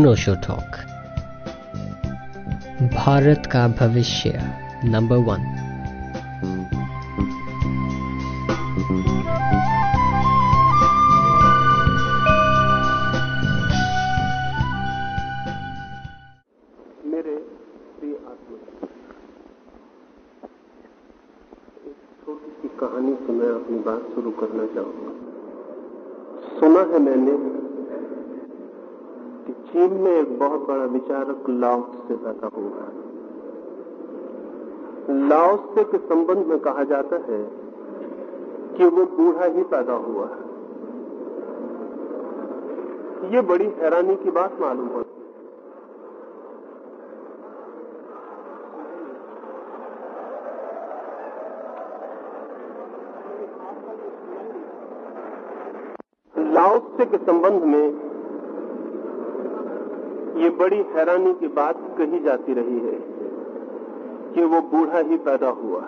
अनोशो talk Bharat का भविष्य number one Laos से पैदा हुआ लाओस के संबंध में कहा जाता है कि वो बूढ़ा ही पैदा हुआ है। ये बड़ी हैरानी की बात मालूम है। लाओसे के संबंध में ये बड़ी हैरानी की बात कही जाती रही है कि वो बूढ़ा ही पैदा हुआ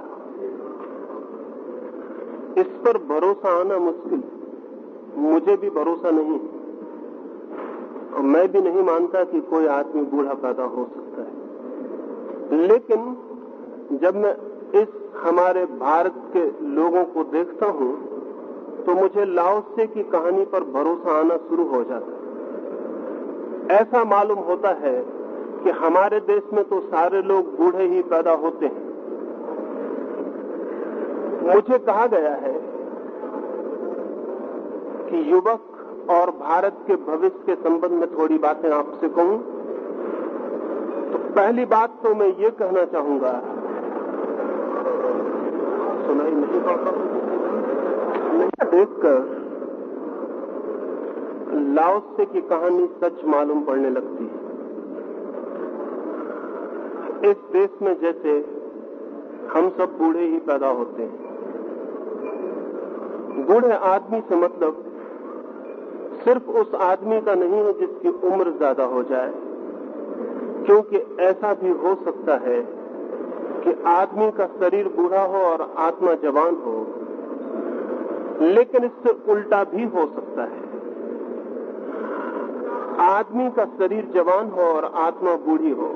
इस पर भरोसा आना मुश्किल। मुझे भी भरोसा नहीं और मैं भी नहीं मानता कि कोई आदमी बूढ़ा पैदा हो सकता है। लेकिन जब मैं इस हमारे भारत के लोगों को देखता हूँ तो मुझे लाओसे की कहानी पर भरोसा आना शुरू हो जाता है। ऐसा मालूम होता है कि हमारे देश में तो सारे लोग बूढ़े ही पैदा होते हैं। मुझे कहा गया है कि युवक और भारत के भविष्य के संबंध में थोड़ी बातें आपसे कहूँ। तो पहली बात तो मैं ये कहना चाहूँगा, सुनाई नहीं पड़ता। देखकर लाओसे की कहानी सच मालूम पड़ने लगती है। इस देश में जैसे हम सब बूढ़े ही पैदा होते हैं। बूढ़े आदमी से मतलब सिर्फ़ उस आदमी का नहीं है जिसकी उम्र ज़्यादा हो जाए। क्योंकि ऐसा भी हो सकता है कि आदमी का शरीर बूढ़ा हो और आत्मा जवान हो, लेकिन इससे उल्टा भी हो सकता है। आदमी का शरीर जवान हो और आत्मा बूढ़ी हो।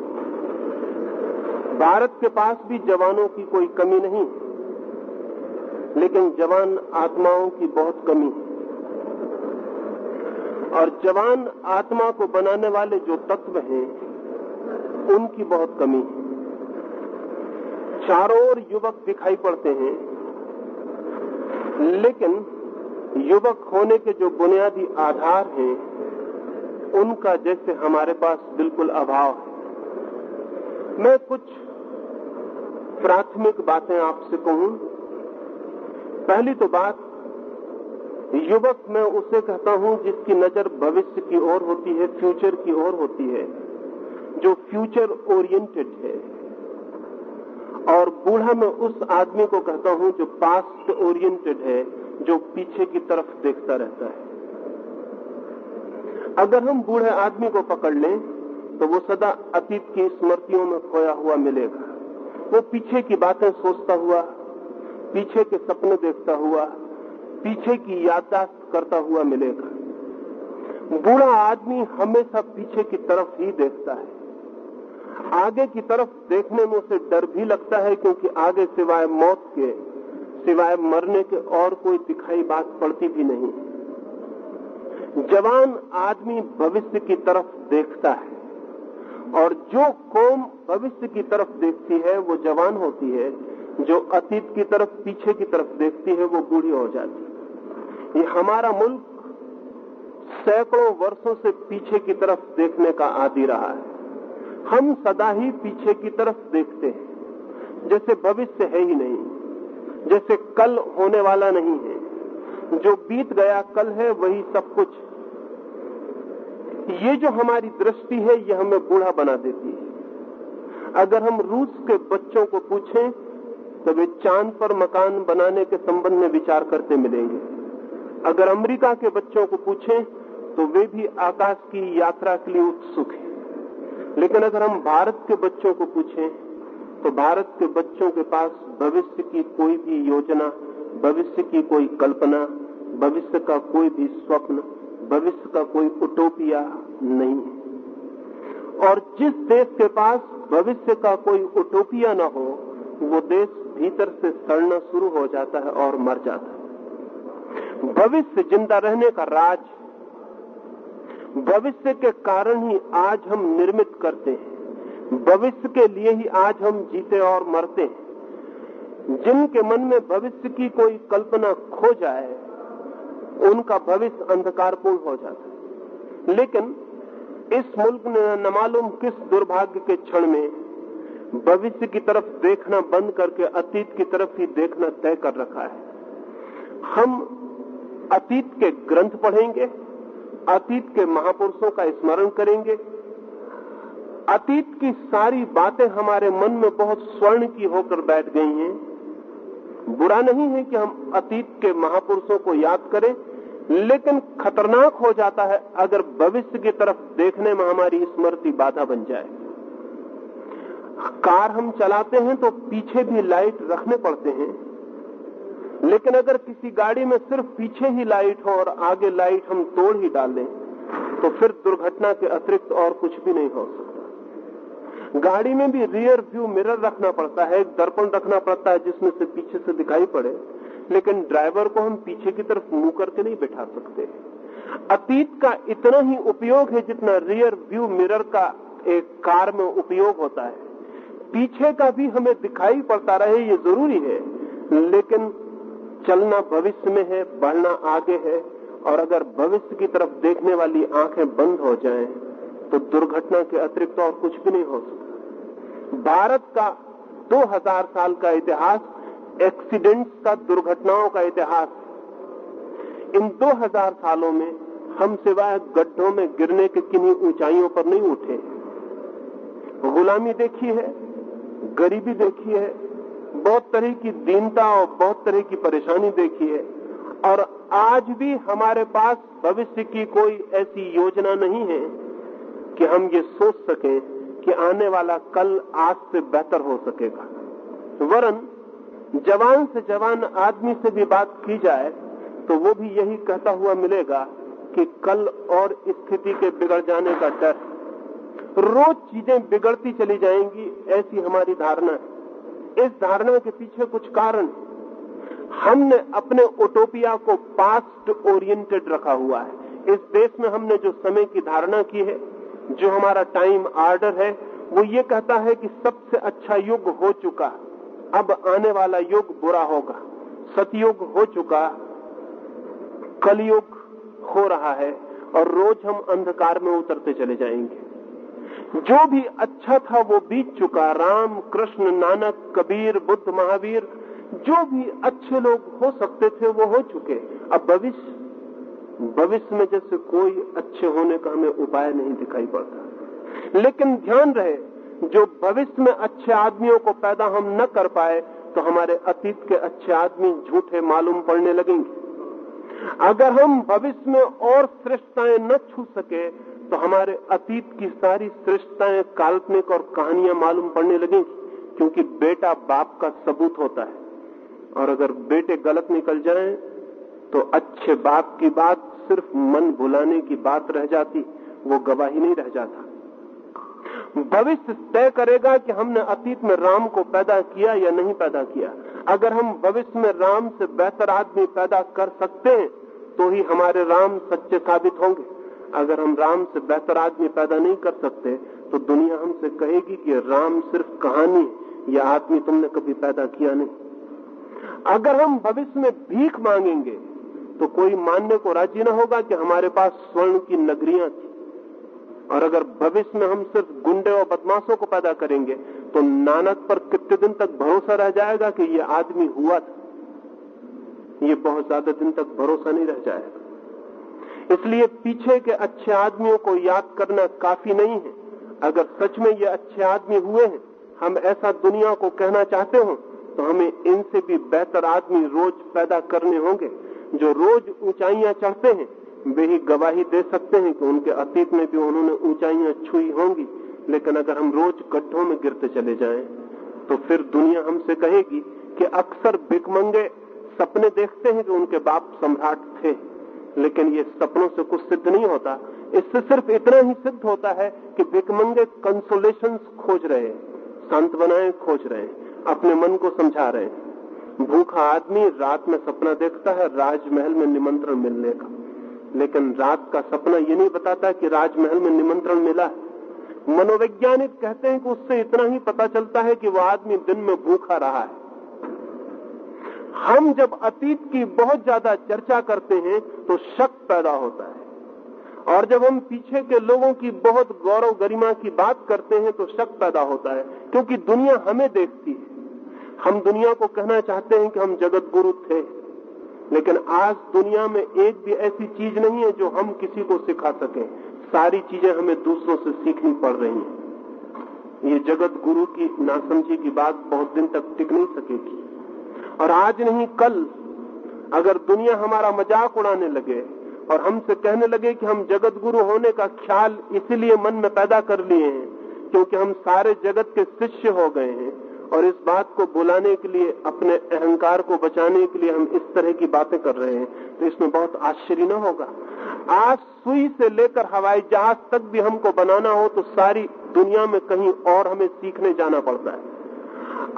भारत के पास भी जवानों की कोई कमी नहीं। लेकिन जवान आत्माओं की बहुत कमी है। और जवान आत्मा को बनाने वाले जो तत्व हैं, उनकी बहुत कमी है। चारों ओर युवक दिखाई पड़ते हैं, लेकिन युवक होने के जो बुनियादी आधार हैं उनका जैसे हमारे पास बिल्कुल अभाव है। मैं कुछ प्राथमिक बातें आपसे कहूँ। पहली तो बात, युवक मैं उसे कहता हूँ जिसकी नज़र भविष्य की ओर होती है, फ्यूचर की ओर होती है, जो फ्यूचर ओरिएंटेड है। और बूढ़ा मैं उस आदमी को कहता हूँ जो पास्ट ओरिएंटेड है, जो पीछे की तरफ़ देखता रहता है। अगर हम बूढ़े आदमी को पकड़ लें तो वो सदा अतीत की स्मृतियों में खोया हुआ मिलेगा। वो पीछे की बातें सोचता हुआ, पीछे के सपने देखता हुआ, पीछे की याददाश्त करता हुआ मिलेगा। बूढ़ा आदमी हमेशा पीछे की तरफ़ ही देखता है। आगे की तरफ़ देखने में उसे डर भी लगता है, क्योंकि आगे सिवाय मौत के, सिवाय मरने के और कोई दिखाई बात पड़ती भी नहीं। जवान आदमी भविष्य की तरफ़ देखता है। और जो कौम भविष्य की तरफ़ देखती है, वो जवान होती है। जो अतीत की तरफ़, पीछे की तरफ़ देखती है, वो बूढ़ी हो जाती है। ये हमारा मुल्क सैकड़ों वर्षों से पीछे की तरफ़ देखने का आदि रहा है। हम सदा ही पीछे की तरफ़ देखते हैं। जैसे भविष्य है ही नहीं, जैसे कल होने वाला नहीं है। जो बीत गया, कल है, वही सब कुछ ये जो हमारी दृष्टि है, ये हमें बूढ़ा बना देती है। अगर हम रूस के बच्चों को पूछें तो वे चाँद पर मकान बनाने के संबंध में विचार करते मिलेंगे। अगर अमेरिका के बच्चों को पूछें तो वे भी आकाश की यात्रा के लिए उत्सुक हैं। लेकिन अगर हम भारत के बच्चों को पूछें तो भारत के बच्चों के पास भविष्य की कोई भी योजना, भविष्य की कोई कल्पना, भविष्य का कोई भी स्वप्न भविष्य का कोई उटोपिया नहीं है। और जिस देश के पास भविष्य का कोई उटोपिया न हो, वो देश भीतर से सड़ना शुरू हो जाता है और मर जाता है। भविष्य ज़िंदा रहने का राज, भविष्य के कारण ही आज हम निर्मित करते हैं। भविष्य के लिए ही आज हम जीते और मरते हैं। जिनके मन में भविष्य की कोई कल्पना खो जाए उनका भविष्य अंधकारपूर्ण हो जाता है। लेकिन इस मुल्क ने न मालूम किस दुर्भाग्य के क्षण में भविष्य की तरफ़ देखना बंद करके अतीत की तरफ़ ही देखना तय कर रखा है। हम अतीत के ग्रंथ पढ़ेंगे, अतीत के महापुरुषों का स्मरण करेंगे। अतीत की सारी बातें हमारे मन में बहुत स्वर्ण की होकर बैठ गई हैं। बुरा नहीं है कि हम अतीत के महापुरुषों को याद करें लेकिन खतरनाक हो जाता है अगर भविष्य की तरफ़ देखने में हमारी स्मृति बाधा बन जाए। कार हम चलाते हैं तो पीछे भी लाइट रखने पड़ते हैं, लेकिन अगर किसी गाड़ी में सिर्फ़ पीछे ही लाइट हो और आगे लाइट हम तोड़ ही डालें तो फिर दुर्घटना के अतिरिक्त और कुछ भी नहीं हो सकता। गाड़ी में भी रियर व्यू मिरर रखना पड़ता है, एक दर्पण रखना पड़ता है जिसमें से पीछे से दिखाई पड़े। लेकिन ड्राइवर को हम पीछे की तरफ़ मुँह करके नहीं बैठा सकते अतीत का इतना ही उपयोग है जितना रियर व्यू मिरर का एक कार में उपयोग होता है। पीछे का भी हमें दिखाई पड़ता रहे, ये ज़रूरी है। लेकिन चलना भविष्य में है, बढ़ना आगे है, और अगर भविष्य की तरफ़ देखने वाली आँखें बंद हो जाएँ तो दुर्घटना के अतिरिक्त और कुछ भी नहीं हो सकता। भारत का 2000 साल का इतिहास एक्सीडेंट्स का दुर्घटनाओं का इतिहास। इन 2000 सालों में हम सिवाय गड्ढों में गिरने के किन्हीं ऊंचाइयों पर नहीं उठे। गुलामी देखी है, गरीबी देखी है, बहुत तरह की दीनता और बहुत तरह की परेशानी देखी है। और आज भी हमारे पास भविष्य की कोई ऐसी योजना नहीं है कि हम ये सोच सकें कि आने वाला कल आज से बेहतर हो सकेगा। वरन जवान से जवान आदमी से भी बात की जाए तो वो भी यही कहता हुआ मिलेगा कि कल और स्थिति के बिगड़ जाने का डर। रोज चीज़ें बिगड़ती चली जाएँगी, ऐसी हमारी धारणा है। इस धारणा के पीछे कुछ कारण हमने अपने ओटोपिया को पास्ट ओरिएंटेड रखा हुआ है। इस देश में हमने जो समय की धारणा की है, जो हमारा टाइम आर्डर है, वो ये कहता है कि सबसे अच्छा युग हो चुका अब आने वाला युग बुरा होगा। सतयुग हो चुका, कलयुग हो रहा है और रोज हम अंधकार में उतरते चले जाएँगे। जो भी अच्छा था वो बीत चुका। राम, कृष्ण, नानक, कबीर, बुद्ध, महावीर, जो भी अच्छे लोग हो सकते थे वो हो चुके। अब भविष्य भविष्य में जैसे कोई अच्छे होने का हमें उपाय नहीं दिखाई पड़ता। लेकिन ध्यान रहे जो भविष्य में अच्छे आदमियों को पैदा हम न कर पाए तो हमारे अतीत के अच्छे आदमी झूठे मालूम पड़ने लगेंगे। अगर हम भविष्य में और श्रेष्ठताएँ न छू सके तो हमारे अतीत की सारी श्रेष्ठताएँ काल्पनिक और कहानियाँ मालूम पड़ने लगेंगी, क्योंकि बेटा बाप का सबूत होता है। और अगर बेटे गलत निकल जाएँ तो अच्छे बाप की बात सिर्फ़ मन भुलाने की बात रह जाती, वो गवाही नहीं रह जाता। भविष्य तय करेगा कि हमने अतीत में राम को पैदा किया या नहीं पैदा किया। अगर हम भविष्य में राम से बेहतर आदमी पैदा कर सकते हैं तो ही हमारे राम सच्चे साबित होंगे। अगर हम राम से बेहतर आदमी पैदा नहीं कर सकते तो दुनिया हमसे कहेगी कि राम सिर्फ़ कहानी यह आदमी तुमने कभी पैदा किया नहीं। अगर हम भविष्य में भीख मांगेंगे तो कोई मानने को राज़ी न होगा कि हमारे पास स्वर्ण की नगरियाँ थी। और अगर भविष्य में हम सिर्फ़ गुंडे और बदमाशों को पैदा करेंगे तो नानक पर कितने दिन तक भरोसा रह जाएगा कि ये आदमी हुआ था? ये बहुत ज़्यादा दिन तक भरोसा नहीं रह जाएगा। इसलिए पीछे के अच्छे आदमियों को याद करना काफ़ी नहीं है। अगर सच में ये अच्छे आदमी हुए हैं, हम ऐसा दुनिया को कहना चाहते हो तो हमें इनसे भी बेहतर आदमी रोज पैदा करने होंगे, जो रोज ऊंचाइयाँ चढ़ते हैं। वे ही गवाही दे सकते हैं कि उनके अतीत में भी उन्होंने ऊंचाइयाँ छुई होंगी। लेकिन अगर हम रोज गड्ढों में गिरते चले जाएँ तो फिर दुनिया हमसे कहेगी कि अक्सर बिकमंगे सपने देखते हैं कि उनके बाप सम्राट थे। लेकिन ये सपनों से कुछ सिद्ध नहीं होता। इससे सिर्फ़ इतना ही सिद्ध होता है कि भिकमंगे कंसोलेशन खोज रहे सांत्वनाएँ खोज रहे अपने मन को समझा रहे भूखा आदमी रात में सपना देखता है, राजमहल में निमंत्रण मिलने का। लेकिन रात का सपना ये नहीं बताता कि राजमहल में निमंत्रण मिला मनोवैज्ञानिक कहते हैं कि उससे इतना ही पता चलता है कि वह आदमी दिन में भूखा रहा है। हम जब अतीत की बहुत ज़्यादा चर्चा करते हैं तो शक पैदा होता है। और जब हम पीछे के लोगों की बहुत गौरव गरिमा की बात करते हैं तो शक पैदा होता है, क्योंकि दुनिया हमें देखती है। हम दुनिया को कहना चाहते हैं कि हम जगत गुरु थे। लेकिन आज दुनिया में एक भी ऐसी चीज़ नहीं है जो हम किसी को सिखा सके। सारी चीज़ें हमें दूसरों से सीखनी पड़ रही हैं। ये जगत गुरु की नासमझी की बात बहुत दिन तक टिक नहीं सकेगी। और आज नहीं, कल अगर दुनिया हमारा मज़ाक उड़ाने लगे और हमसे कहने लगे कि हम जगत गुरु होने का ख्याल इसीलिए मन में पैदा कर लिए हैं क्योंकि हम सारे जगत के शिष्य हो गए हैं और इस बात को बुलाने के लिए, अपने अहंकार को बचाने के लिए हम इस तरह की बातें कर रहे हैं। तो इसमें बहुत आश्चर्य न होगा। आज सुई से लेकर हवाई जहाज़ तक भी हमको बनाना हो तो सारी दुनिया में कहीं और हमें सीखने जाना पड़ता है।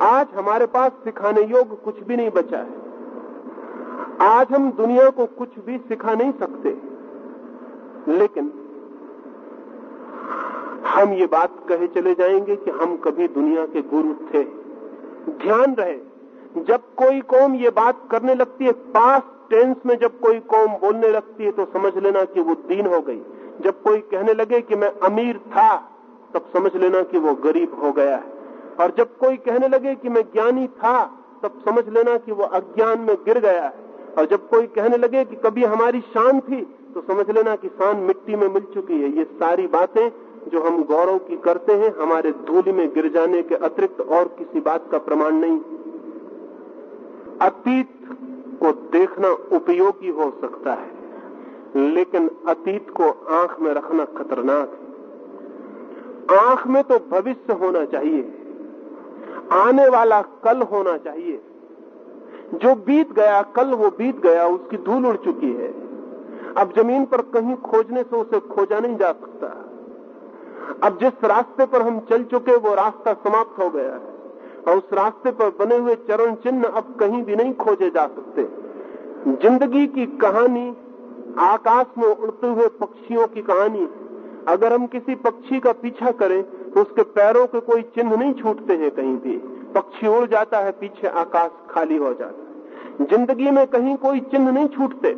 आज हमारे पास सिखाने योग्य कुछ भी नहीं बचा है। आज हम दुनिया को कुछ भी सिखा नहीं सकते। लेकिन हम ये बात कहे चले जाएँगे कि हम कभी दुनिया के गुरु थे। ध्यान रहे। जब कोई कौम ये बात करने लगती है पास टेंस में जब कोई कौम बोलने लगती है तो समझ लेना कि वो दीन हो गई। जब कोई कहने लगे कि मैं अमीर था, तब समझ लेना कि वो गरीब हो गया है। और जब कोई कहने लगे कि मैं ज्ञानी था, तब समझ लेना कि वो अज्ञान में गिर गया है। और जब कोई कहने लगे कि कभी हमारी शान थी तो समझ लेना कि शान मिट्टी में मिल चुकी है। ये सारी बातें जो हम गौरव की करते हैं, हमारे धूल में गिर जाने के अतिरिक्त और किसी बात का प्रमाण नहीं। अतीत को देखना उपयोगी हो सकता है, लेकिन अतीत को आँख में रखना खतरनाक है। आँख में तो भविष्य होना चाहिए, आने वाला कल होना चाहिए। जो बीत गया, कल वो बीत गया, उसकी धूल उड़ चुकी है। अब ज़मीन पर कहीं खोजने से उसे खोजा नहीं जा सकता। अब जिस रास्ते पर हम चल चुके वो रास्ता समाप्त हो गया है। और उस रास्ते पर बने हुए चरण चिन्ह अब कहीं भी नहीं खोजे जा सकते। ज़िंदगी की कहानी, आकाश में उड़ते हुए पक्षियों की कहानी, अगर हम किसी पक्षी का पीछा करें तो उसके पैरों के कोई चिन्ह नहीं छूटते हैं कहीं भी। पक्षी उड़ जाता है, पीछे आकाश खाली हो जाता है। ज़िंदगी में कहीं कोई चिन्ह नहीं छूटते।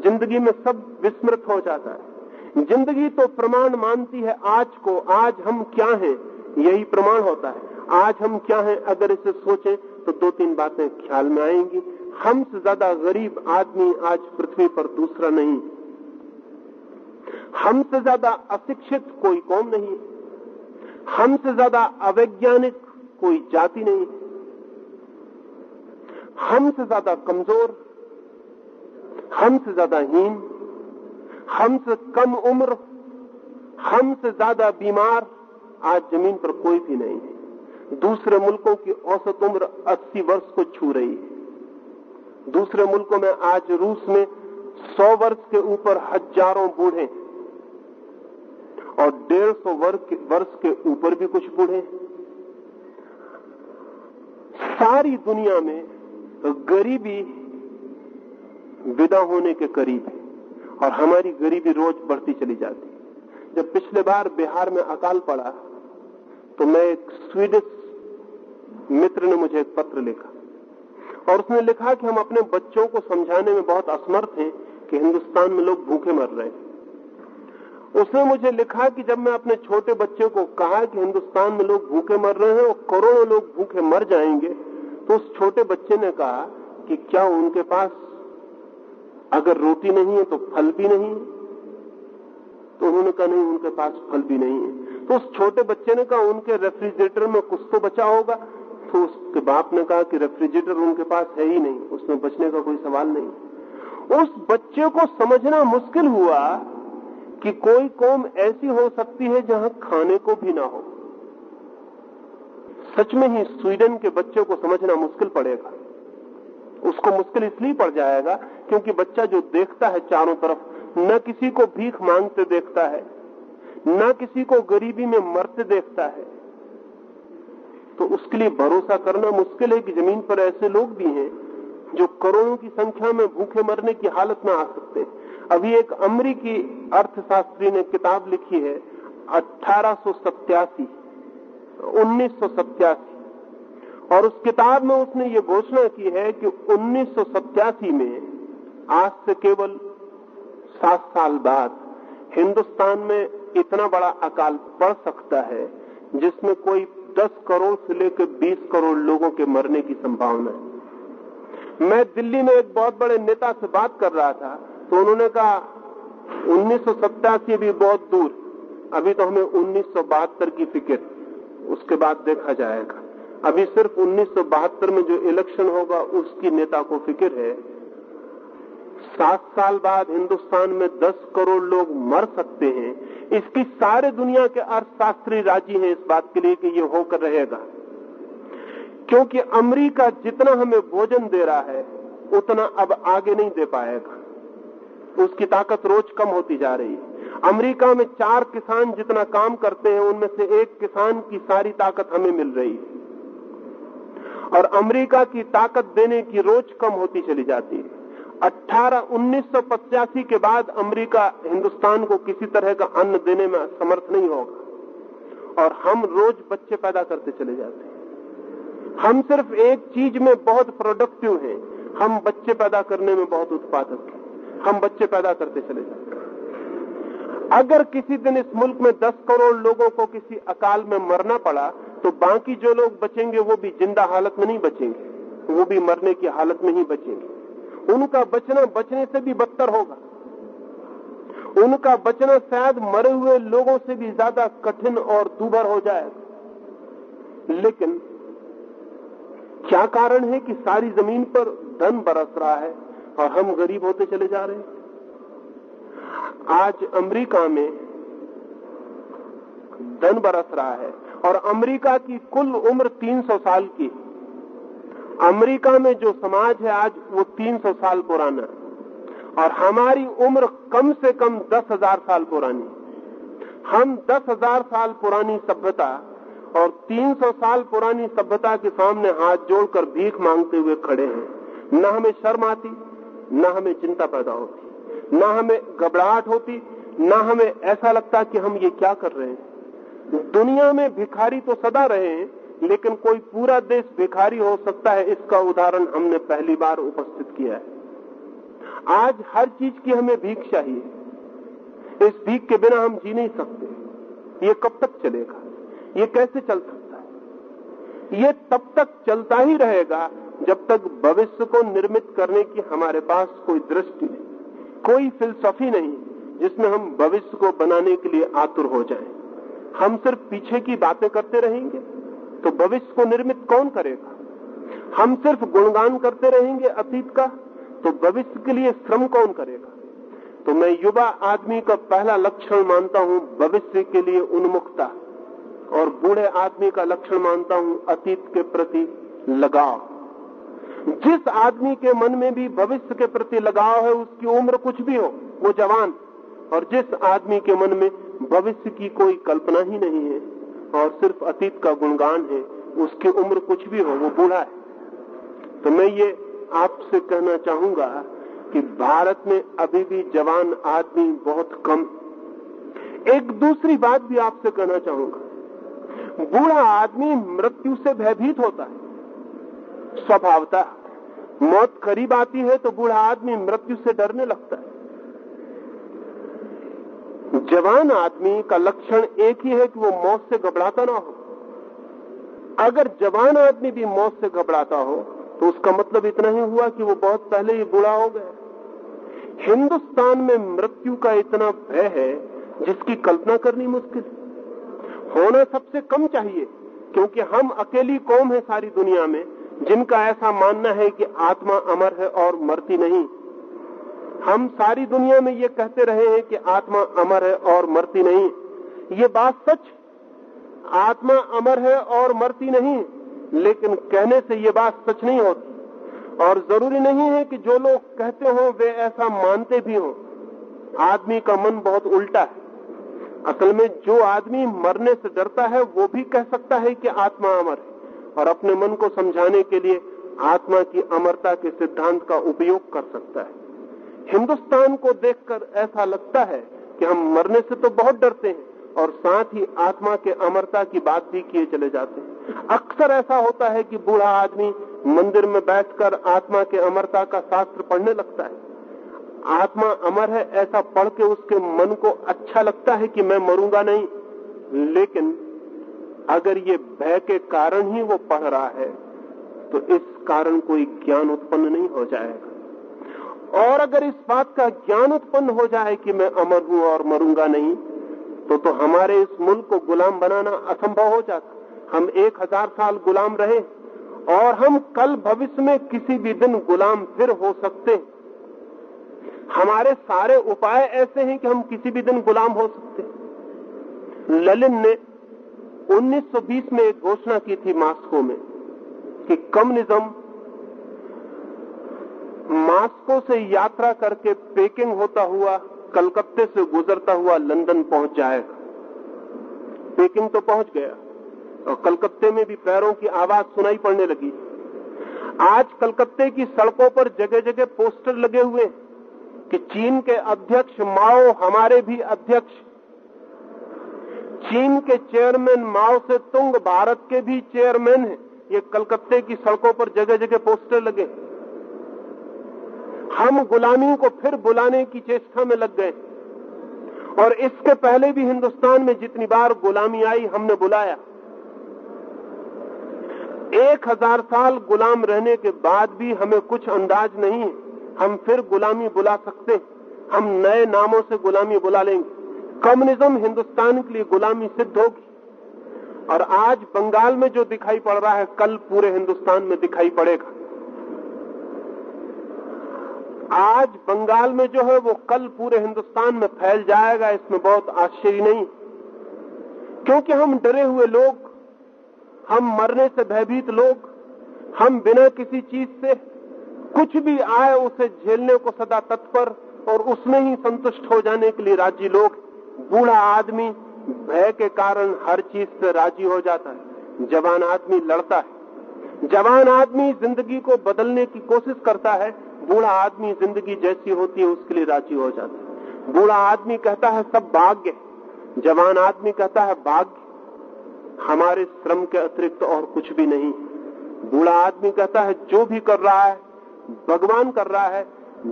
ज़िंदगी में सब विस्मृत हो जाता है। ज़िंदगी तो प्रमाण मानती है आज को, आज हम क्या हैं? यही प्रमाण होता है। आज हम क्या हैं? अगर इसे सोचें तो दो तीन बातें ख्याल में आएँगी। हमसे ज़्यादा गरीब आदमी आज पृथ्वी पर दूसरा नहीं। हमसे ज़्यादा अशिक्षित कोई कौम नहीं। हमसे ज़्यादा अवैज्ञानिक कोई जाति नहीं। हमसे ज़्यादा कमज़ोर। हमसे ज़्यादा हीन। हमसे कम उम्र, हमसे ज़्यादा बीमार आज ज़मीन पर कोई भी नहीं है। दूसरे मुल्कों की औसत उम्र 80 वर्ष को छू रही है। दूसरे मुल्कों में आज रूस में 100 वर्ष के ऊपर हज़ारों बूढ़े और डेढ़ सौ वर्ष के ऊपर भी कुछ बूढ़े सारी दुनिया में गरीबी विदा होने के करीब है। और हमारी गरीबी रोज बढ़ती चली जाती है। जब पिछले बार बिहार में अकाल पड़ा तो मैं एक स्वीडिश मित्र ने मुझे एक पत्र लिखा। और उसने लिखा कि हम अपने बच्चों को समझाने में बहुत असमर्थ हैं कि हिंदुस्तान में लोग भूखे मर रहे हैं। उसने मुझे लिखा कि जब मैं अपने छोटे बच्चे को कहा कि हिंदुस्तान में लोग भूखे मर रहे हैं और करोड़ों लोग भूखे मर जाएँगे तो उस छोटे बच्चे ने कहा कि क्या उनके पास अगर रोटी नहीं है तो फल भी नहीं है। तो उन्होंने कहा, नहीं, उनके पास फल भी नहीं है। तो उस छोटे बच्चे ने कहा, उनके रेफ्रिजरेटर में कुछ तो बचा होगा। तो उसके बाप ने कहा कि रेफ्रिजरेटर उनके पास है ही नहीं, उसमें बचने का कोई सवाल नहीं। उस बच्चे को समझना मुश्किल हुआ कि कोई कौम ऐसी हो सकती है जहाँ खाने को भी ना हो। सच में ही स्वीडन के बच्चों को समझना मुश्किल पड़ेगा। उसको मुश्किल इसलिए पड़ जाएगा क्योंकि बच्चा जो देखता है चारों तरफ़, न किसी को भीख मांगते देखता है, न किसी को गरीबी में मरते देखता है। तो उसके लिए भरोसा करना मुश्किल है कि ज़मीन पर ऐसे लोग भी हैं जो करोड़ों की संख्या में भूखे मरने की हालत में आ सकते हैं। अभी एक अमरीकी अर्थशास्त्री ने किताब लिखी है, अठारह सौ सत्यासी, उन्नीस सौ सत्यासी। और उस किताब में उसने ये घोषणा की है कि उन्नीस में आज से केवल सात साल बाद हिंदुस्तान में इतना बड़ा अकाल पड़ सकता है, जिसमें कोई 10 करोड़ से लेकर 20 करोड़ लोगों के मरने की संभावना है। मैं दिल्ली में एक बहुत बड़े नेता से बात कर रहा था तो उन्होंने कहा, उन्नीस सौ सतासी भी बहुत दूर, अभी तो हमें उन्नीस सौ बहत्तर की फ़िक्र, उसके बाद देखा जाएगा। अभी सिर्फ़ उन्नीस सौ बहत्तर में जो इलेक्शन होगा, उसकी नेता को फ़िक्र है सात साल बाद हिंदुस्तान में दस करोड़ लोग मर सकते हैं। इसकी सारे दुनिया के अर्थशास्त्री राज़ी हैं इस बात के लिए कि ये होकर रहेगा। क्योंकि अमेरिका जितना हमें भोजन दे रहा है, उतना अब आगे नहीं दे पाएगा। उसकी ताकत रोज कम होती जा रही है। अमेरिका में चार किसान जितना काम करते हैं, उनमें से एक किसान की सारी ताकत हमें मिल रही है। और अमेरिका की ताकत देने की रोज कम होती चली जाती है। 18 1985 के बाद अमेरिका हिंदुस्तान को किसी तरह का अन्न देने में समर्थ नहीं होगा। और हम रोज बच्चे पैदा करते चले जाते हैं। हम सिर्फ़ एक चीज़ में बहुत प्रोडक्टिव हैं। हम बच्चे पैदा करने में बहुत उत्पादक हैं। हम बच्चे पैदा करते चले जाते हैं। अगर किसी दिन इस मुल्क में 10 करोड़ लोगों को किसी अकाल में मरना पड़ा तो बाकी जो लोग बचेंगे, वो भी ज़िंदा हालत में नहीं बचेंगे। वो भी मरने की हालत में ही बचेंगे। उनका बचना बचने से भी बदतर होगा। उनका बचना शायद मरे हुए लोगों से भी ज़्यादा कठिन और दूभर हो जाएगा लेकिन क्या कारण है कि सारी ज़मीन पर धन बरस रहा है और हम गरीब होते चले जा रहे हैं? आज अमेरिका में धन बरस रहा है और अमेरिका की कुल उम्र 300 साल की अमेरिका में जो समाज है आज, वो 300 साल पुराना और हमारी उम्र कम से कम दस हज़ार साल पुरानी हम दस हज़ार साल पुरानी सभ्यता और 300 साल पुरानी सभ्यता के सामने हाथ जोड़कर भीख मांगते हुए खड़े हैं। न हमें शर्म आती, न हमें चिंता पैदा होती, न हमें घबराहट होती, न हमें ऐसा लगता कि हम ये क्या कर रहे हैं। दुनिया में भिखारी तो सदा रहे हैं लेकिन कोई पूरा देश भिखारी हो सकता है, इसका उदाहरण हमने पहली बार उपस्थित किया है। आज हर चीज़ की हमें भीख चाहिए। इस भीख के बिना हम जी नहीं सकते। ये कब तक चलेगा? ये कैसे चल सकता है? ये तब तक चलता ही रहेगा जब तक भविष्य को निर्मित करने की हमारे पास कोई दृष्टि नहीं, कोई फिलसफी नहीं, जिसमें हम भविष्य को बनाने के लिए आतुर हो जाएँ। हम सिर्फ़ पीछे की बातें करते रहेंगे। तो भविष्य को निर्मित कौन करेगा? हम सिर्फ़ गुणगान करते रहेंगे अतीत का तो भविष्य के लिए श्रम कौन करेगा? तो मैं युवा आदमी का पहला लक्षण मानता हूँ भविष्य के लिए उन्मुखता, और बूढ़े आदमी का लक्षण मानता हूँ अतीत के प्रति लगाव। जिस आदमी के मन में भी भविष्य के प्रति लगाव है, उसकी उम्र कुछ भी हो, वो जवान, और जिस आदमी के मन में भविष्य की कोई कल्पना ही नहीं है और सिर्फ़ अतीत का गुणगान है, उसकी उम्र कुछ भी हो, वो बूढ़ा है। तो मैं ये आपसे कहना चाहूँगा कि भारत में अभी भी जवान आदमी बहुत कम एक दूसरी बात भी आपसे कहना चाहूँगा। बूढ़ा आदमी मृत्यु से भयभीत होता है। स्वभावता मौत करीब आती है तो बूढ़ा आदमी मृत्यु से डरने लगता है। जवान आदमी का लक्षण एक ही है कि वो मौत से घबराता ना हो। अगर जवान आदमी भी मौत से घबराता हो तो उसका मतलब इतना ही हुआ कि वो बहुत पहले ही बूढ़ा हो गया। हिंदुस्तान में मृत्यु का इतना भय है, जिसकी कल्पना करनी मुश्किल। होना सबसे कम चाहिए, क्योंकि हम अकेली कौम है सारी दुनिया में, जिनका ऐसा मानना है कि आत्मा अमर है और मरती नहीं। हम सारी दुनिया में ये कहते रहे हैं कि आत्मा अमर है और मरती नहीं। ये बात सच। आत्मा अमर है और मरती नहीं, लेकिन कहने से ये बात सच नहीं होती। और ज़रूरी नहीं है कि जो लोग कहते हो, वे ऐसा मानते भी हो। आदमी का मन बहुत उल्टा है। असल में जो आदमी मरने से डरता है, वो भी कह सकता है कि आत्मा अमर है। और अपने मन को समझाने के लिए आत्मा की अमरता के सिद्धांत का उपयोग कर सकता है। हिंदुस्तान को देखकर ऐसा लगता है कि हम मरने से तो बहुत डरते हैं और साथ ही आत्मा के अमरता की बात भी किए चले जाते हैं। अक्सर ऐसा होता है कि बूढ़ा आदमी मंदिर में बैठकर आत्मा के अमरता का शास्त्र पढ़ने लगता है। आत्मा अमर है ऐसा पढ़ के उसके मन को अच्छा लगता है कि मैं मरूँगा नहीं। लेकिन अगर ये भय के कारण ही वो पढ़ रहा है तो इस कारण कोई ज्ञान उत्पन्न नहीं हो जाएगा। और अगर इस बात का ज्ञान उत्पन्न हो जाए कि मैं अमर हूँ और मरूँगा नहीं तो तो हमारे इस मुल्क को गुलाम बनाना असंभव हो जाता। हम एक हज़ार साल गुलाम रहे और हम कल भविष्य में किसी भी दिन गुलाम फिर हो सकते। हमारे सारे उपाय ऐसे हैं कि हम किसी भी दिन गुलाम हो सकते। ललिन ने 1920 में एक घोषणा की थी मास्को में कि कम्युनिज्म मास्को से यात्रा करके पेकिंग होता हुआ, कलकत्ते से गुजरता हुआ लंदन पहुँच जाएगा। पेकिंग तो पहुँच गया। और कलकत्ते में भी पैरों की आवाज़ सुनाई पड़ने लगी। आज कलकत्ते की सड़कों पर जगह जगह पोस्टर लगे हुए कि चीन के अध्यक्ष माओ हमारे भी अध्यक्ष। चीन के चेयरमैन माओ से तुंग भारत के भी चेयरमैन हैं। ये कलकत्ते की सड़कों पर जगह जगह पोस्टर लगे हम गुलामी को फिर बुलाने की चेष्टा में लग गए। और इसके पहले भी हिंदुस्तान में जितनी बार गुलामी आई, हमने बुलाया। एक हज़ार साल गुलाम रहने के बाद भी हमें कुछ अंदाज नहीं है। हम फिर गुलामी बुला सकते हम नए नामों से गुलामी बुला लेंगे। कम्युनिज्म हिंदुस्तान के लिए गुलामी सिद्ध होगी। और आज बंगाल में जो दिखाई पड़ रहा है, कल पूरे हिंदुस्तान में दिखाई पड़ेगा। आज बंगाल में जो है वो कल पूरे हिंदुस्तान में फैल जाएगा, इसमें बहुत आश्चर्य नहीं। क्योंकि हम डरे हुए लोग, हम मरने से भयभीत लोग, हम बिना किसी चीज़ से, कुछ भी आए उसे झेलने को सदा तत्पर और उसमें ही संतुष्ट हो जाने के लिए राज़ी लोग, बूढ़ा आदमी, भय के कारण हर चीज़ से राज़ी हो जाता है, जवान आदमी लड़ता है। जवान आदमी ज़िंदगी को बदलने की कोशिश करता है बूढ़ा आदमी ज़िंदगी जैसी होती है, उसके लिए राज़ी हो जाता है। बूढ़ा आदमी कहता है, सब भाग्य जवान आदमी कहता है, भाग्य हमारे श्रम के अतिरिक्त तो और कुछ भी नहीं बूढ़ा आदमी कहता है, जो भी कर रहा है, भगवान कर रहा है।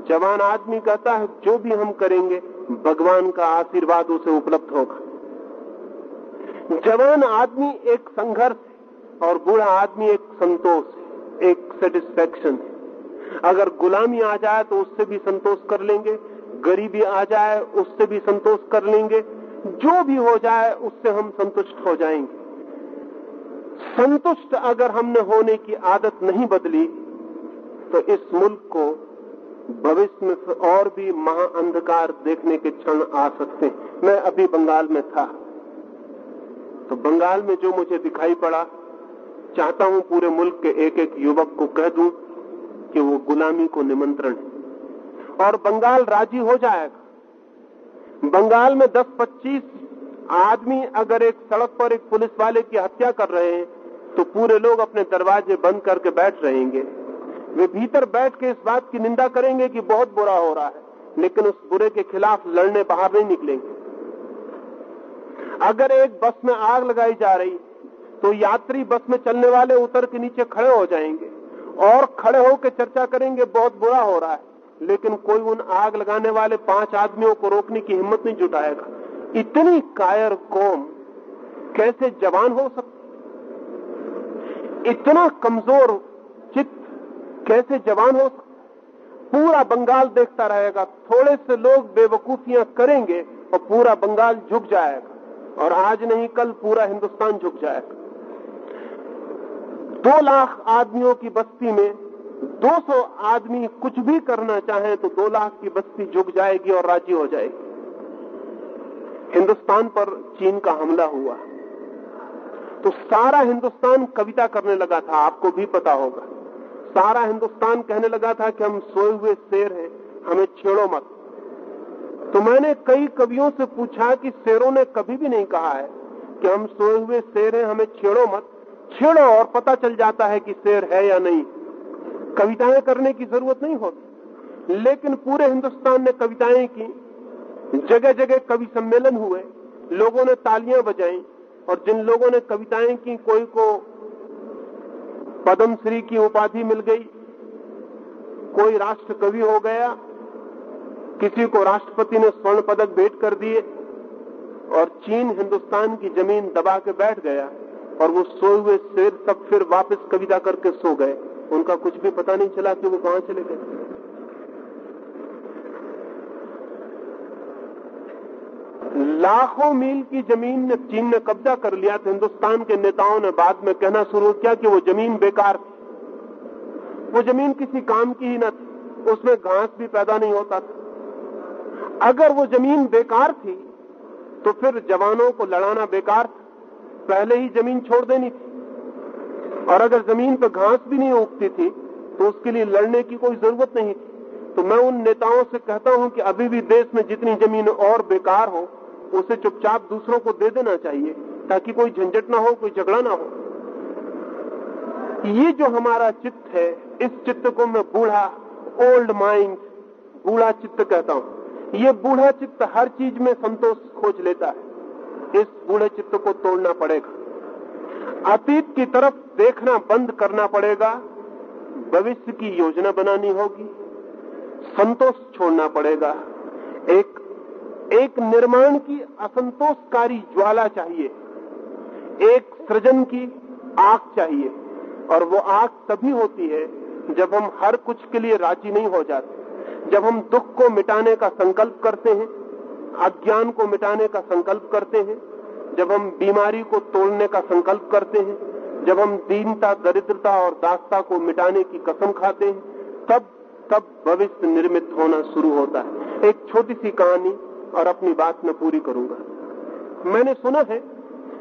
जवान आदमी कहता है, जो भी हम करेंगे, भगवान का आशीर्वाद उसे उपलब्ध होगा। जवान आदमी एक संघर्ष और बूढ़ा आदमी एक संतोष एक सेटिस्फेक्शन है। अगर गुलामी आ जाए तो उससे भी संतोष कर लेंगे, गरीबी आ जाए उससे भी संतोष कर लेंगे, जो भी हो जाए उससे हम संतुष्ट हो जाएँगे। संतुष्ट अगर हमने होने की आदत नहीं बदली तो इस मुल्क को भविष्य में और भी महाअंधकार देखने के क्षण आ सकते हैं। मैं अभी बंगाल में था। तो बंगाल में जो मुझे दिखाई पड़ा, चाहता हूँ पूरे मुल्क के एक एक युवक को कह दूँ कि वो गुलामी को निमंत्रण है। और बंगाल राज़ी हो जाएगा। बंगाल में 10-25 आदमी अगर एक सड़क पर एक पुलिस वाले की हत्या कर रहे हैं तो पूरे लोग अपने दरवाजे बंद करके बैठ रहेंगे। वे भीतर बैठ के इस बात की निंदा करेंगे कि बहुत बुरा हो रहा है, लेकिन उस बुरे के खिलाफ लड़ने बाहर नहीं निकलेंगे। अगर एक बस में आग लगाई जा रही तो यात्री बस में चलने वाले उतर के नीचे खड़े हो जाएँगे। और खड़े होकर चर्चा करेंगे, बहुत बुरा हो रहा है। लेकिन कोई उन आग लगाने वाले पाँच आदमियों को रोकने की हिम्मत नहीं जुटाएगा। इतनी कायर कौम कैसे जवान हो सकती इतना कमज़ोर चित्त कैसे जवान हो सकता पूरा बंगाल देखता रहेगा, थोड़े से लोग बेवकूफियाँ करेंगे और पूरा बंगाल झुक जाएगा। और आज नहीं, कल पूरा हिंदुस्तान झुक जाएगा। दो लाख आदमियों की बस्ती में 200 आदमी कुछ भी करना चाहें तो दो लाख की बस्ती झुक जाएगी और राज़ी हो जाएगी। हिंदुस्तान पर चीन का हमला हुआ। तो सारा हिंदुस्तान कविता करने लगा था, आपको भी पता होगा। सारा हिंदुस्तान कहने लगा था कि हम सोए हुए शेर हैं, हमें छेड़ो मत। तो मैंने कई कवियों से पूछा कि शेरों ने कभी भी नहीं कहा है कि हम सोए हुए शेर हैं, हमें छेड़ो मत। छेड़ो और पता चल जाता है कि शेर है या नहीं। कविताएँ करने की ज़रूरत नहीं होती। लेकिन पूरे हिंदुस्तान ने कविताएँ की जगह जगह कवि सम्मेलन हुए, लोगों ने तालियाँ बजाई और जिन लोगों ने कविताएँ की, कोई को पद्म श्री की उपाधि मिल गई, कोई राष्ट्र कवि हो गया, किसी को राष्ट्रपति ने स्वर्ण पदक भेंट कर दिए और चीन हिंदुस्तान की ज़मीन दबा के बैठ गया। और वो सोए हुए शेर सब फिर वापस कविता करके सो गए। उनका कुछ भी पता नहीं चला कि वो कहाँ चले गए। लाखों मील की ज़मीन ने चीन ने कब्जा कर लिया तो हिंदुस्तान के नेताओं ने बाद में कहना शुरू किया कि वो ज़मीन बेकार थी। वो ज़मीन किसी काम की ही न थी। उसमें घास भी पैदा नहीं होता था। अगर वो ज़मीन बेकार थी तो फिर जवानों को लड़ाना बेकार था पहले ही ज़मीन छोड़ देनी थी। और अगर ज़मीन पर घास भी नहीं उगती थी तो उसके लिए लड़ने की कोई ज़रूरत नहीं थी। तो मैं उन नेताओं से कहता हूँ कि अभी भी देश में जितनी ज़मीन और बेकार हो, उसे चुपचाप दूसरों को दे देना चाहिए, ताकि कोई झंझट ना हो, कोई झगड़ा ना हो। ये जो हमारा चित्त है, इस चित्त को मैं बूढ़ा, ओल्ड माइंड, बूढ़ा चित्त कहता हूँ। ये बूढ़ा चित्त हर चीज़ में संतोष खोज लेता है। इस बूढ़े चित्त को तोड़ना पड़ेगा। अतीत की तरफ़ देखना बंद करना पड़ेगा। भविष्य की योजना बनानी होगी। संतोष छोड़ना पड़ेगा। एक एक निर्माण की असंतोषकारी ज्वाला चाहिए। एक सृजन की आग चाहिए। और वो आग तभी होती है जब हम हर कुछ के लिए राज़ी नहीं हो जाते। जब हम दुख को मिटाने का संकल्प करते हैं। अज्ञान को मिटाने का संकल्प करते हैं, जब हम बीमारी को तोड़ने का संकल्प करते हैं, जब हम दीनता, दरिद्रता और दासता को मिटाने की कसम खाते हैं, तब तब भविष्य निर्मित होना शुरू होता है। एक छोटी सी कहानी और अपनी बात में पूरी करूँगा। मैंने सुना है,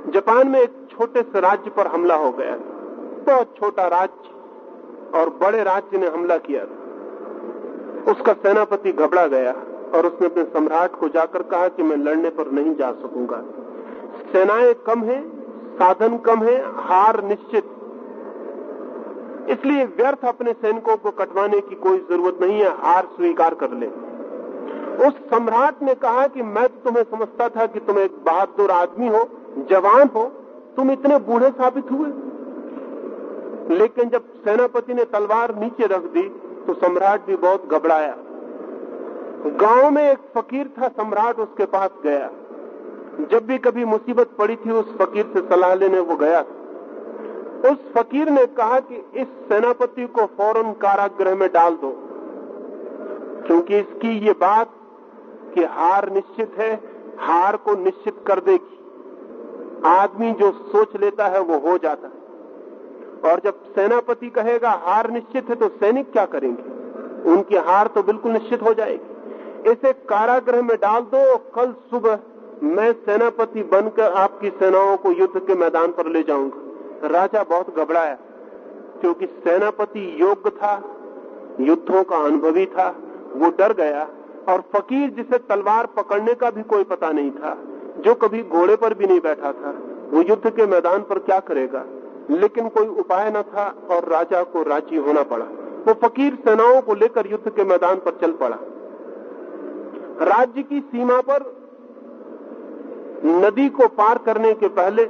जापान में एक छोटे से राज्य पर हमला हो गया बहुत छोटा राज्य और बड़े राज्य ने हमला किया उसका सेनापति घबरा गया। और उसने अपने सम्राट को जाकर कहा कि मैं लड़ने पर नहीं जा सकूँगा। सेनाएँ कम है, साधन कम है, हार निश्चित। इसलिए व्यर्थ अपने सैनिकों को कटवाने की कोई ज़रूरत नहीं है, हार स्वीकार कर ले। उस सम्राट ने कहा कि मैं तो तुम्हें समझता था कि तुम एक बहादुर आदमी हो, जवान हो, तुम इतने बूढ़े साबित हुए। लेकिन जब सेनापति ने तलवार नीचे रख दी तो सम्राट भी बहुत घबराया। गाँव में एक फकीर था, सम्राट उसके पास गया। जब भी कभी मुसीबत पड़ी थी, उस फकीर से सलाह लेने वो गया। उस फकीर ने कहा कि इस सेनापति को फ़ौरन कारागृह में डाल दो, क्योंकि इसकी ये बात कि हार निश्चित है, हार को निश्चित कर देगी। आदमी जो सोच लेता है, वो हो जाता है। और जब सेनापति कहेगा, हार निश्चित है तो सैनिक क्या करेंगे? उनकी हार तो बिल्कुल निश्चित हो जाएगी। इसे कारागृह में डाल दो कल सुबह मैं सेनापति बनकर आपकी सेनाओं को युद्ध के मैदान पर ले जाऊँगा। राजा बहुत घबराया, क्योंकि सेनापति योग्य था, युद्धों का अनुभवी था, वो डर गया, और फकीर जिसे तलवार पकड़ने का भी कोई पता नहीं था, जो कभी घोड़े पर भी नहीं बैठा था, वो युद्ध के मैदान पर क्या करेगा? लेकिन कोई उपाय न था, और राजा को राज़ी होना पड़ा। वो फकीर सेनाओं को लेकर युद्ध के मैदान पर चल पड़ा। राज्य की सीमा पर नदी को पार करने के पहले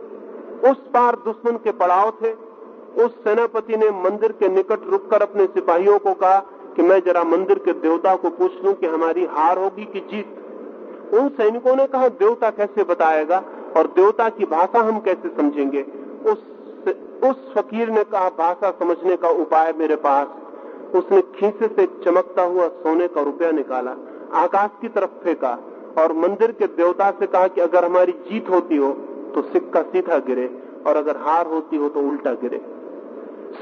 उस पार दुश्मन के पड़ाव थे। उस सेनापति ने मंदिर के निकट रुककर अपने सिपाहियों को कहा कि मैं जरा मंदिर के देवता को पूछ लूँ कि हमारी हार होगी कि जीत। उन सैनिकों ने कहा, देवता कैसे बताएगा और देवता की भाषा हम कैसे समझेंगे? उस उस फकीर ने कहा, भाषा समझने का उपाय मेरे पास उसने खीसे से चमकता हुआ सोने का रुपया निकाला। आकाश की तरफ़ फेंका और मंदिर के देवता से कहा कि अगर हमारी जीत होती हो तो सिक्का सीधा गिरे और अगर हार होती हो तो उल्टा गिरे।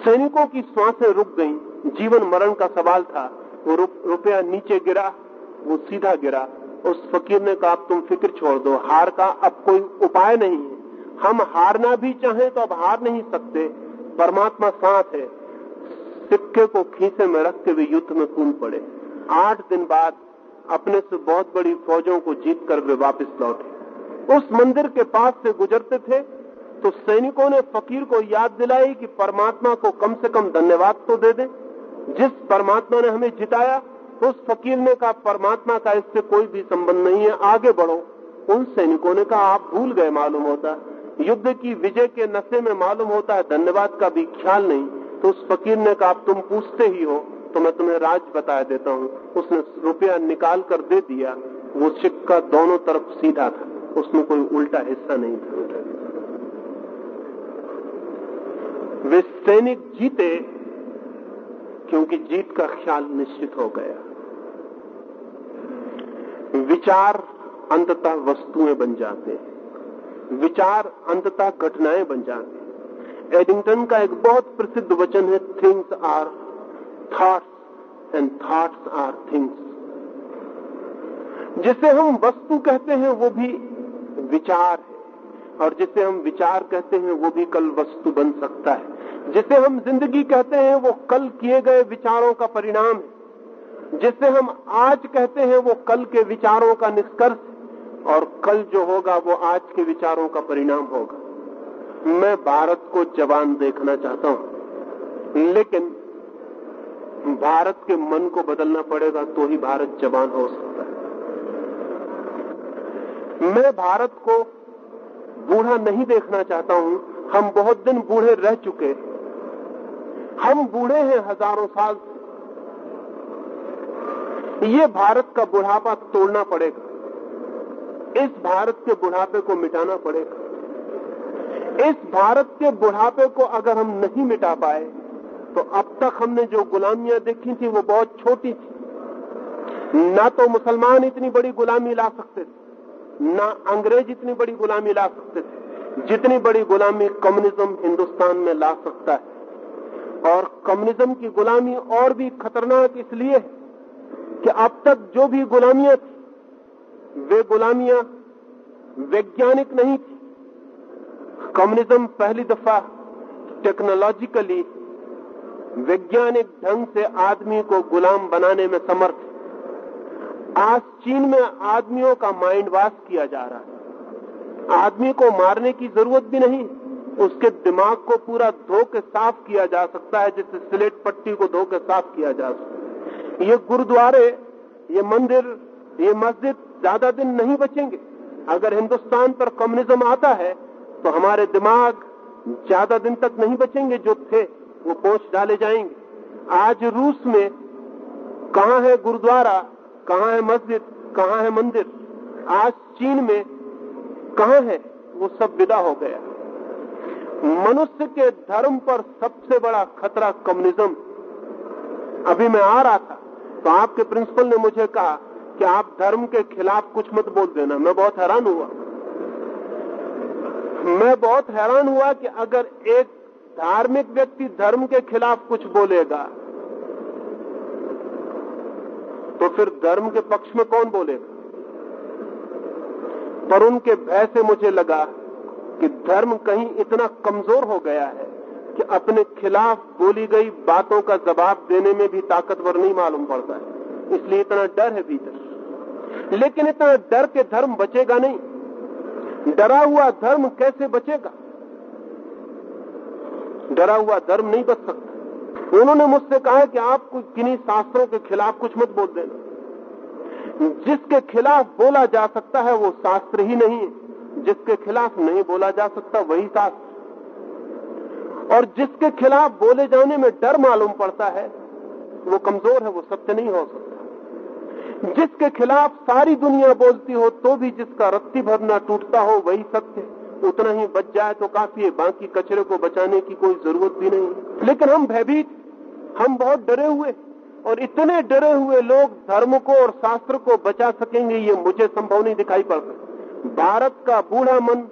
सैनिकों की श्वासें रुक गईं। जीवन मरण का सवाल था। वो रुपया नीचे गिरा, वो सीधा गिरा। उस फकीर ने कहा तुम फ़िक्र छोड़ दो। हार का अब कोई उपाय नहीं है। हम हारना भी चाहें तो अब हार नहीं सकते। परमात्मा साथ है। सिक्के को खीसे में रख के युद्ध में कूद पड़े। आठ दिन बाद अपने से बहुत बड़ी फौजों को जीत कर वे वापस लौटे। उस मंदिर के पास से गुजरते थे तो सैनिकों ने फकीर को याद दिलाई कि परमात्मा को कम से कम धन्यवाद तो दे दें। जिस परमात्मा ने हमें जिताया, उस फकीर ने कहा, परमात्मा का इससे कोई भी संबंध नहीं है, आगे बढ़ो। उन सैनिकों ने कहा, आप भूल गए, मालूम होता है। युद्ध की विजय के नशे में मालूम होता है, धन्यवाद का भी ख्याल नहीं। तो उस फकीर ने कहा तुम पूछते ही हो तो मैं तुम्हें राज बता देता हूँ। उसने रुपया निकाल कर दे दिया। वो सिक्का दोनों तरफ़ सीधा था। उसमें कोई उल्टा हिस्सा नहीं था वे सैनिक जीते, क्योंकि जीत का ख्याल निश्चित हो गया। विचार अंततः वस्तुएँ बन जाते हैं। विचार अंततः घटनाएँ बन जाते हैं। एडिंगटन का एक बहुत प्रसिद्ध वचन है things are thoughts and thoughts are things जिसे हम वस्तु कहते हैं, वो भी विचार है। और जिसे हम विचार कहते हैं, वो भी कल वस्तु बन सकता है। जिसे हम ज़िंदगी कहते हैं, वो कल किए गए विचारों का परिणाम है। जिसे हम आज कहते हैं, वो कल के विचारों का निष्कर्ष और कल जो होगा, वो आज के विचारों का परिणाम होगा। मैं भारत को जवान देखना चाहता हूँ। लेकिन भारत के मन को बदलना पड़ेगा तो ही भारत जवान हो सकता है। मैं भारत को बूढ़ा नहीं देखना चाहता हूँ। हम बहुत दिन बूढ़े रह चुके हम बूढ़े हैं हज़ारों साल। ये भारत का बुढ़ापा तोड़ना पड़ेगा। इस भारत के बुढ़ापे को मिटाना पड़ेगा। इस भारत के बुढ़ापे को अगर हम नहीं मिटा पाए तो अब तक हमने जो गुलामियाँ देखी थी, वो बहुत छोटी थी। ना तो मुसलमान इतनी बड़ी गुलामी ला सकते थे, ना अंग्रेज़ इतनी बड़ी गुलामी ला सकते थे, जितनी बड़ी गुलामी कम्युनिज्म हिंदुस्तान में ला सकता है। और कम्युनिज्म की गुलामी और भी खतरनाक इसलिए है कि अब तक जो भी गुलामियाँ थी, वे गुलामियाँ वैज्ञानिक नहीं थी। कम्युनिज्म पहली दफ़ा टेक्नोलॉजिकली वैज्ञानिक ढंग से आदमी को गुलाम बनाने में समर्थ आज चीन में आदमियों का माइंड वॉश किया जा रहा है। आदमी को मारने की ज़रूरत भी नहीं, उसके दिमाग को पूरा धो के साफ़ किया जा सकता है, जिससे स्लेट पट्टी को धो के साफ़ किया जा सकता है ये गुरुद्वारे, ये मंदिर, ये मस्जिद ज़्यादा दिन नहीं बचेंगे। अगर हिंदुस्तान पर कम्युनिज्म आता है तो हमारे दिमाग ज़्यादा दिन तक नहीं बचेंगे जो थे। वो पहुँच डाले जाएँगे। आज रूस में कहा है गुरुद्वारा, कहा है मस्जिद, कहा है मंदिर? आज चीन में कहा है? वो सब विदा हो गया। मनुष्य के धर्म पर सबसे बड़ा खतरा कम्युनिज्म। अभी मैं आ रहा था तो आपके प्रिंसिपल ने मुझे कहा कि आप धर्म के खिलाफ कुछ मत बोल देना। मैं बहुत हैरान हुआ। मैं बहुत हैरान हुआ कि अगर एक धार्मिक व्यक्ति धर्म के खिलाफ कुछ बोलेगा तो फिर धर्म के पक्ष में कौन बोलेगा? पर उनके भय से मुझे लगा कि धर्म कहीं इतना कमज़ोर हो गया है कि अपने खिलाफ बोली गई बातों का जवाब देने में भी ताकतवर नहीं मालूम पड़ता है। इसलिए इतना डर है भीतर। लेकिन इतना डर के धर्म बचेगा नहीं। डरा हुआ धर्म कैसे बचेगा? डरा हुआ धर्म नहीं बच सकता। उन्होंने मुझसे कहा कि आप कुछ किन्हीं शास्त्रों के खिलाफ कुछ मत बोल देना। जिसके खिलाफ बोला जा सकता है, वो शास्त्र ही नहीं है। जिसके खिलाफ नहीं बोला जा सकता, वही शास्त्र। और जिसके खिलाफ बोले जाने में डर मालूम पड़ता है, वो कमज़ोर है, वो सत्य नहीं हो सकता। जिसके खिलाफ सारी दुनिया बोलती हो तो भी जिसका रत्ती भरना टूटता हो, वही सत्य उतना ही बच जाए तो काफ़ी है, बाकी कचरे को बचाने की कोई ज़रूरत भी नहीं। लेकिन हम भयभीत, हम बहुत डरे हुए और इतने डरे हुए लोग धर्म को और शास्त्र को बचा सकेंगे, ये मुझे संभव नहीं दिखाई पड़ता। भारत का बूढ़ा मन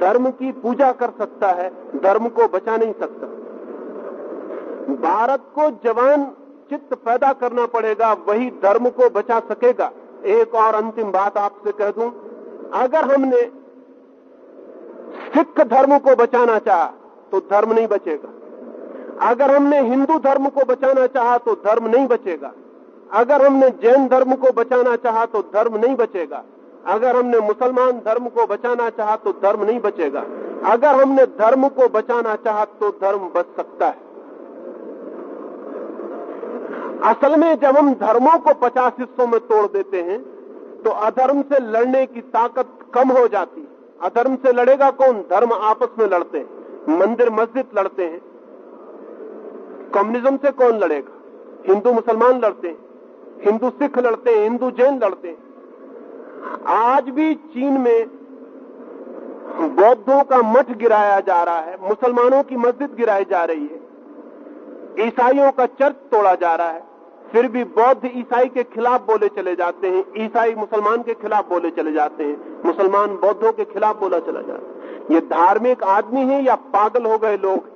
धर्म की पूजा कर सकता है, धर्म को बचा नहीं सकता। भारत को जवान चित्त पैदा करना पड़ेगा, वही धर्म को बचा सकेगा। एक और अंतिम बात आपसे कह दूँ, अगर हमने सिख धर्म को बचाना चाहा तो धर्म नहीं बचेगा। अगर हमने हिंदू धर्म को बचाना चाहा तो धर्म नहीं बचेगा। अगर हमने जैन धर्म को बचाना चाहा तो धर्म नहीं बचेगा। अगर हमने मुसलमान धर्म को बचाना चाहा तो धर्म नहीं बचेगा। अगर हमने धर्म को बचाना चाहा तो धर्म बच सकता है। असल में जब हम धर्मों को पचास हिस्सों में तोड़ देते हैं तो अधर्म से लड़ने की ताकत कम हो जाती है। अधर्म से लड़ेगा कौन? धर्म आपस में लड़ते हैं। मंदिर, मस्जिद लड़ते हैं। कम्युनिज्म से कौन लड़ेगा? हिंदू, मुसलमान लड़ते हैं। हिंदू, सिख लड़ते हैं। हिंदू, जैन लड़ते हैं। आज भी चीन में बौद्धों का मठ गिराया जा रहा है। मुसलमानों की मस्जिद गिराई जा रही है। ईसाइयों का चर्च तोड़ा जा रहा है। फिर भी बौद्ध ईसाई के खिलाफ बोले चले जाते हैं। ईसाई मुसलमान के खिलाफ बोले चले जाते हैं। मुसलमान बौद्धों के खिलाफ बोला चला जाता है। ये धार्मिक आदमी है या पागल हो गए लोग?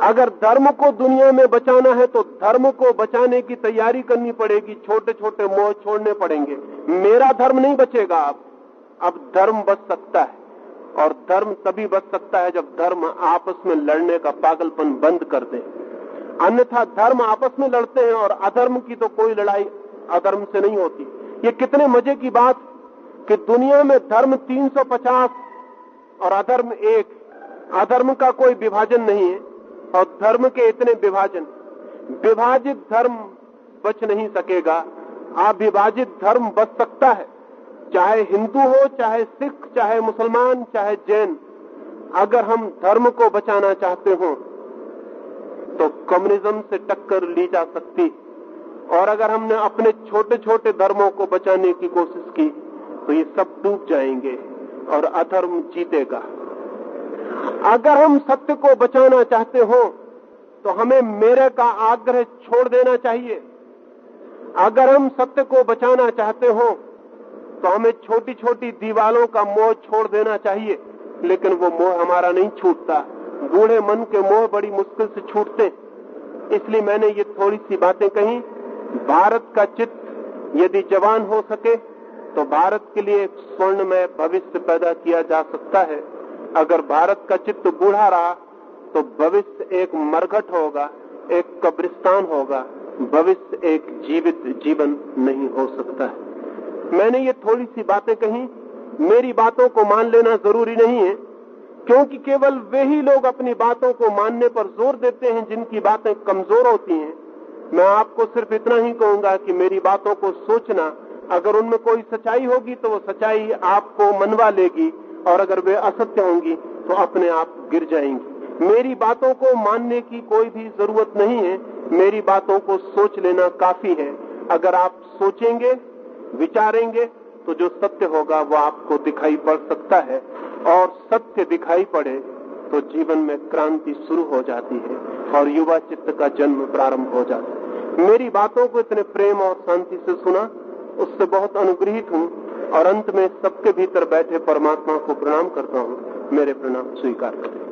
अगर धर्म को दुनिया में बचाना है तो धर्म को बचाने की तैयारी करनी पड़ेगी। छोटे छोटे मोह छोड़ने पड़ेंगे। मेरा धर्म नहीं बचेगा अब। अब धर्म बच सकता है। और धर्म तभी बच सकता है जब धर्म आपस में लड़ने का पागलपन बंद कर दे। अन्यथा धर्म आपस में लड़ते हैं और अधर्म की तो कोई लड़ाई अधर्म से नहीं होती। ये कितने मज़े की बात कि दुनिया में धर्म 350 और अधर्म एक। अधर्म का कोई विभाजन नहीं है और धर्म के इतने विभाजन। विभाजित धर्म बच नहीं सकेगा। अविभाजित धर्म बच सकता है। चाहे हिंदू हो, चाहे सिख, चाहे मुसलमान, चाहे जैन। अगर हम धर्म को बचाना चाहते हो तो कम्युनिज्म से टक्कर ली जा सकती। और अगर हमने अपने छोटे छोटे धर्मों को बचाने की कोशिश की तो ये सब डूब जाएँगे और अधर्म जीतेगा। अगर हम सत्य को बचाना चाहते हो तो हमें मेरे का आग्रह छोड़ देना चाहिए। अगर हम सत्य को बचाना चाहते हो तो हमें छोटी छोटी दीवालों का मोह छोड़ देना चाहिए, लेकिन वो मोह हमारा नहीं छूटता। बूढ़े मन के मोह बड़ी मुश्किल से छूटते। इसलिए मैंने ये थोड़ी सी बातें कही। भारत का चित्त यदि जवान हो सके तो भारत के लिए एक स्वर्णमय भविष्य पैदा किया जा सकता है। अगर भारत का चित्त बूढ़ा रहा तो भविष्य एक मरघट होगा, एक कब्रिस्तान होगा। भविष्य एक जीवित जीवन नहीं हो सकता है। मैंने ये थोड़ी सी बातें कही। मेरी बातों को मान लेना ज़रूरी नहीं है। क्योंकि केवल वे ही लोग अपनी बातों को मानने पर ज़ोर देते हैं जिनकी बातें कमज़ोर होती हैं। मैं आपको सिर्फ़ इतना ही कहूँगा कि मेरी बातों को सोचना, अगर उनमें कोई सच्चाई होगी तो वो सच्चाई आपको मनवा लेगी, और अगर वे असत्य होंगी तो अपने आप गिर जाएँगी। मेरी बातों को मानने की कोई भी ज़रूरत नहीं है, मेरी बातों को सोच लेना काफ़ी है। अगर आप सोचेंगे, विचारेंगे तो जो सत्य होगा वो आपको दिखाई पड़ सकता है। और सत्य दिखाई पड़े तो जीवन में क्रांति शुरू हो जाती है और युवा चित्त का जन्म प्रारंभ हो जाता है। मेरी बातों को इतने प्रेम और शांति से सुना, उससे बहुत अनुग्रहित हूँ और अंत में सबके भीतर बैठे परमात्मा को प्रणाम करता हूँ। मेरे प्रणाम स्वीकार करें।